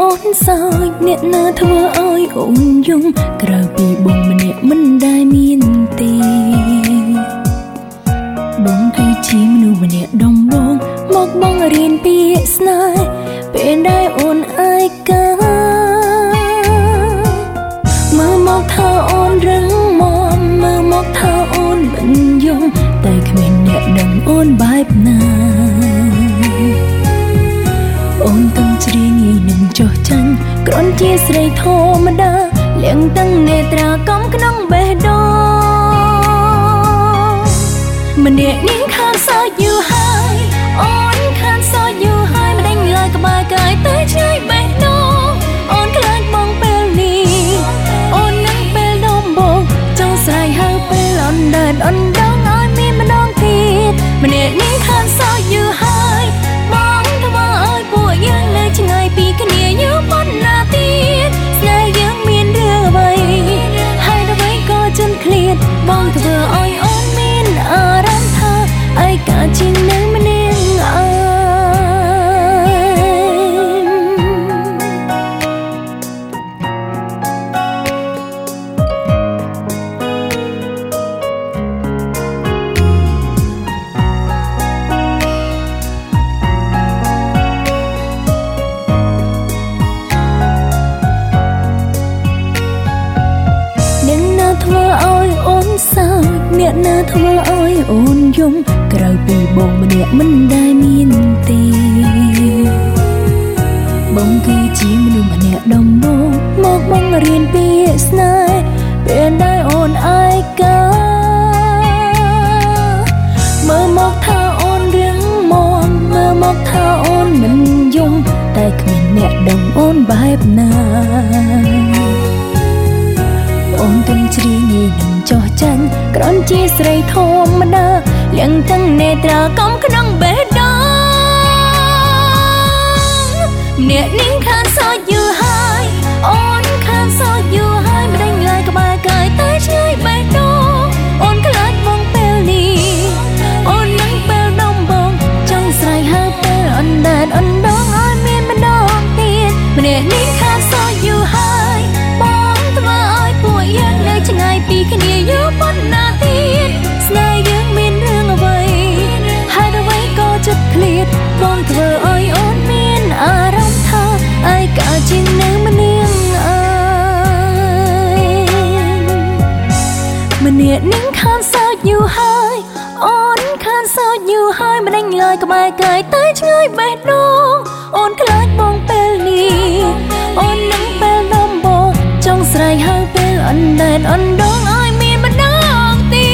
អូនសើចអ្នកណាធ្វើឲ្យអូនយំក្រៅពីបងម្នាក់មិនដែលមានទេបងគឺជាមនុស្សម្នាក់ដំបងមកបងរៀនពីស្នេហ៍ពេលដែលអូនអាយកាមើលមកថាអូនរឹងមាំមើលមកថាអូនមិនយំតែគ្មានអ្នកដឹងអូនបែបណា គ្រាន់ជាស្រីធម្មតាលៀងទាំងនេត្រាកំក្នុងបេះដូងម្នាក់នាងខាងសោយូរហើយអូនខាងសោយូរហើយមិនដេញឡើយក្បែរកាយតែឆ្ងាយបេះដូងអូនខ្លាចបងពេលនេះអូននឹងពេលដំបងចង់ស្រ័យហៅពេលអនដើអនដង ឯកា អ្នកណាធ្វើឲ្យអូនយំក្រៅពីបងម្នាក់មិនដែលមានទេបងគឺជាមនុស្សម្នាក់ដំបងមកបងរៀនពីស្នេហ៍ពេលដែលអូនអាយកាមើលមកថាអូនរឿងមមមើលមកថាអូនមិន ជាស្រីធម្មតាលៀងទាំងនេត្រាកំក្នុងបេះដូងអ្នកនា ម្នាក់នាងខានសោចយូរហើយអូនខានសោចយូរហើយមិនដេញឡើយក្បែរកាយតែឆ្ងាយបេះដូងអូនខ្លាចបងពេលនេះអូននឹងពេលដំបងចង់ស្រែកហៅពេលអនដែតអនដងឲ្យមានម្ដងទៀ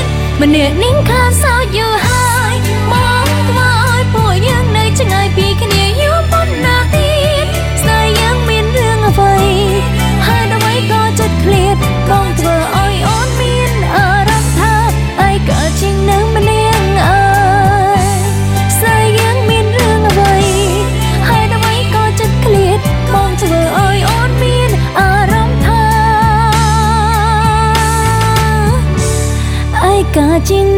តម្នាក់នាងខានសោចយូរ காற்றின்